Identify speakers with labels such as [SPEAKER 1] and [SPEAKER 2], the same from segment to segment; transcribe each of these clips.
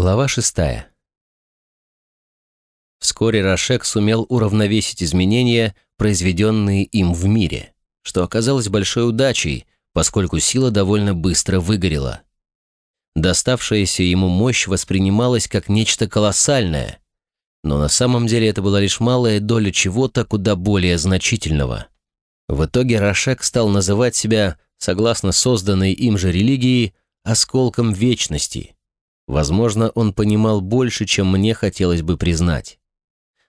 [SPEAKER 1] Глава шестая. Вскоре Рашек сумел уравновесить изменения, произведенные им в мире, что оказалось большой удачей, поскольку сила довольно быстро выгорела. Доставшаяся ему мощь воспринималась как нечто колоссальное, но на самом деле это была лишь малая доля чего-то куда более значительного. В итоге Рашек стал называть себя, согласно созданной им же религии, осколком вечности – Возможно, он понимал больше, чем мне хотелось бы признать.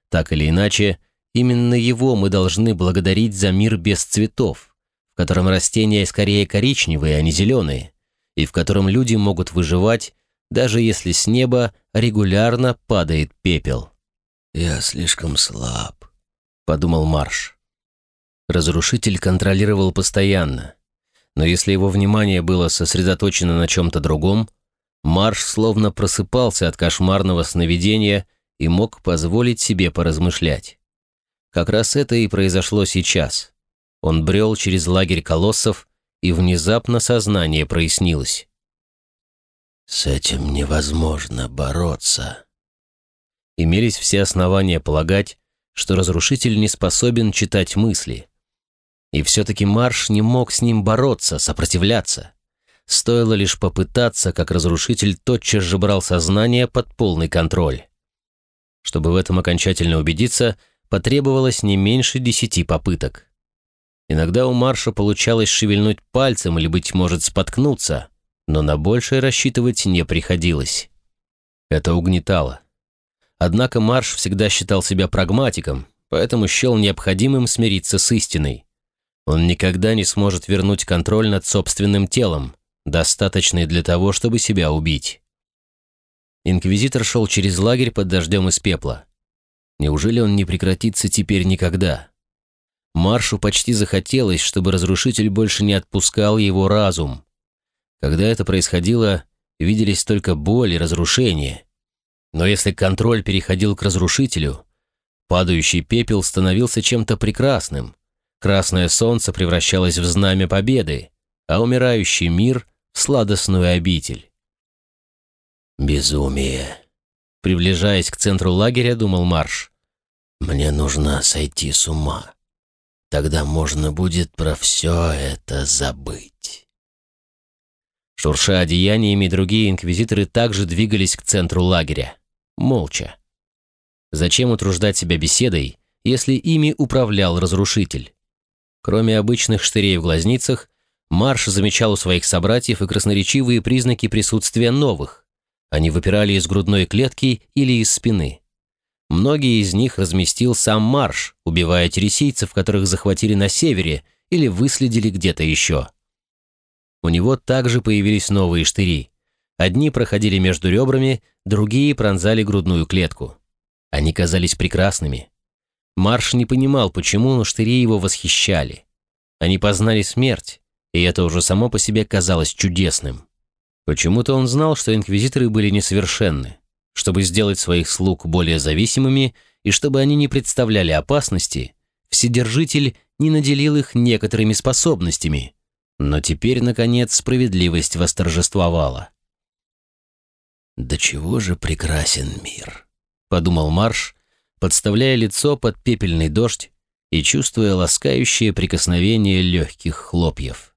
[SPEAKER 1] Так или иначе, именно его мы должны благодарить за мир без цветов, в котором растения скорее коричневые, а не зеленые, и в котором люди могут выживать, даже если с неба регулярно падает пепел.
[SPEAKER 2] «Я слишком слаб», —
[SPEAKER 1] подумал Марш. Разрушитель контролировал постоянно, но если его внимание было сосредоточено на чем-то другом, Марш словно просыпался от кошмарного сновидения и мог позволить себе поразмышлять. Как раз это и произошло сейчас. Он брел через лагерь колоссов, и внезапно сознание прояснилось.
[SPEAKER 2] «С этим невозможно бороться».
[SPEAKER 1] Имелись все основания полагать, что разрушитель не способен читать мысли. И все-таки Марш не мог с ним бороться, сопротивляться. Стоило лишь попытаться, как разрушитель тотчас же брал сознание под полный контроль. Чтобы в этом окончательно убедиться, потребовалось не меньше десяти попыток. Иногда у Марша получалось шевельнуть пальцем или, быть может, споткнуться, но на большее рассчитывать не приходилось. Это угнетало. Однако Марш всегда считал себя прагматиком, поэтому счел необходимым смириться с истиной. Он никогда не сможет вернуть контроль над собственным телом, достаточный для того, чтобы себя убить. Инквизитор шел через лагерь под дождем из пепла. Неужели он не прекратится теперь никогда? Маршу почти захотелось, чтобы разрушитель больше не отпускал его разум. Когда это происходило, виделись только боль и разрушение. Но если контроль переходил к разрушителю, падающий пепел становился чем-то прекрасным. Красное солнце превращалось в знамя победы, а умирающий мир — в сладостную обитель.
[SPEAKER 2] «Безумие!»
[SPEAKER 1] Приближаясь к центру лагеря, думал Марш.
[SPEAKER 2] «Мне нужно сойти с ума. Тогда можно будет про все это забыть».
[SPEAKER 1] Шурша одеяниями, другие инквизиторы также двигались к центру лагеря. Молча. Зачем утруждать себя беседой, если ими управлял разрушитель? Кроме обычных штырей в глазницах, Марш замечал у своих собратьев и красноречивые признаки присутствия новых. Они выпирали из грудной клетки или из спины. Многие из них разместил сам Марш, убивая тересийцев, которых захватили на севере или выследили где-то еще. У него также появились новые штыри. Одни проходили между ребрами, другие пронзали грудную клетку. Они казались прекрасными. Марш не понимал, почему, но штыри его восхищали. Они познали смерть, и это уже само по себе казалось чудесным. Почему-то он знал, что инквизиторы были несовершенны. Чтобы сделать своих слуг более зависимыми и чтобы они не представляли опасности, Вседержитель не наделил их некоторыми способностями. Но теперь, наконец, справедливость восторжествовала.
[SPEAKER 2] «Да чего же прекрасен мир!» — подумал Марш, подставляя лицо под пепельный дождь и чувствуя ласкающее прикосновение легких хлопьев.